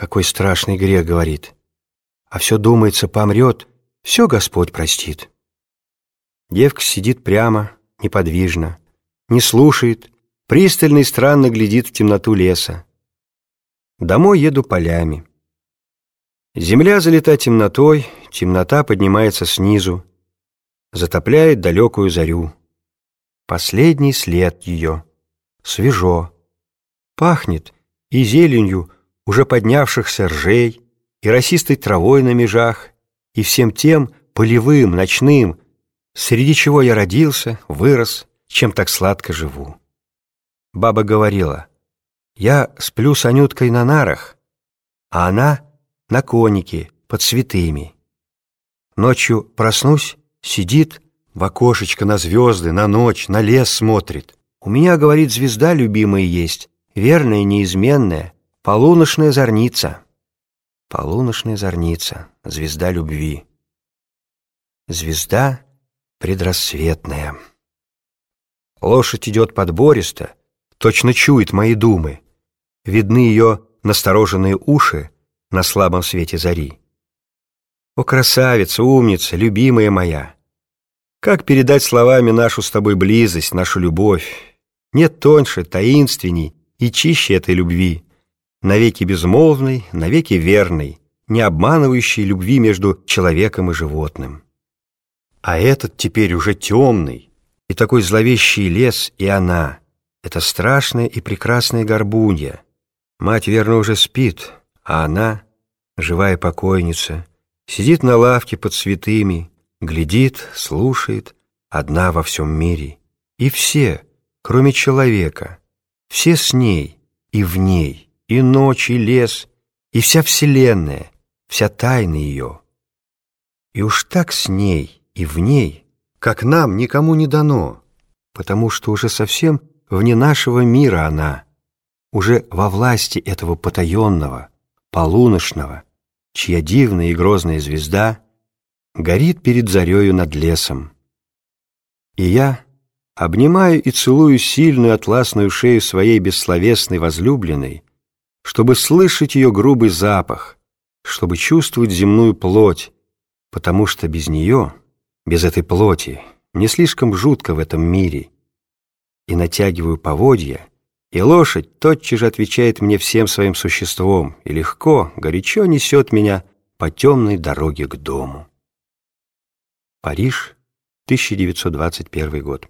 какой страшный грех, говорит. А все думается, помрет, все Господь простит. Девка сидит прямо, неподвижно, не слушает, пристально и странно глядит в темноту леса. Домой еду полями. Земля залита темнотой, темнота поднимается снизу, затопляет далекую зарю. Последний след ее. Свежо. Пахнет и зеленью уже поднявшихся ржей, и росистой травой на межах, и всем тем полевым, ночным, среди чего я родился, вырос, чем так сладко живу. Баба говорила, я сплю с Анюткой на нарах, а она на конике под святыми. Ночью проснусь, сидит, в окошечко на звезды, на ночь, на лес смотрит. У меня, говорит, звезда любимая есть, верная, неизменная, полуношная зорница. Полуношная зорница, звезда любви. Звезда предрассветная. Лошадь идет подбористо, точно чует мои думы. Видны ее настороженные уши на слабом свете зари. О, красавица, умница, любимая моя! Как передать словами нашу с тобой близость, нашу любовь? Нет тоньше, таинственней и чище этой любви, навеки безмолвной, навеки верной, не обманывающей любви между человеком и животным. А этот теперь уже темный, и такой зловещий лес, и она, это страшная и прекрасная горбунья. Мать, верно, уже спит, а она, живая покойница, сидит на лавке под святыми, глядит, слушает, одна во всем мире. И все, кроме человека, все с ней и в ней, и ночь, и лес, и вся вселенная, вся тайна ее. И уж так с ней и в ней, как нам никому не дано, потому что уже совсем вне нашего мира она, уже во власти этого потаенного, полуношного, чья дивная и грозная звезда горит перед зарею над лесом. И я обнимаю и целую сильную атласную шею своей бессловесной возлюбленной, чтобы слышать ее грубый запах, чтобы чувствовать земную плоть, потому что без нее, без этой плоти, не слишком жутко в этом мире. И натягиваю поводья, и лошадь тотчас же отвечает мне всем своим существом и легко, горячо несет меня по темной дороге к дому. Париж, 1921 год.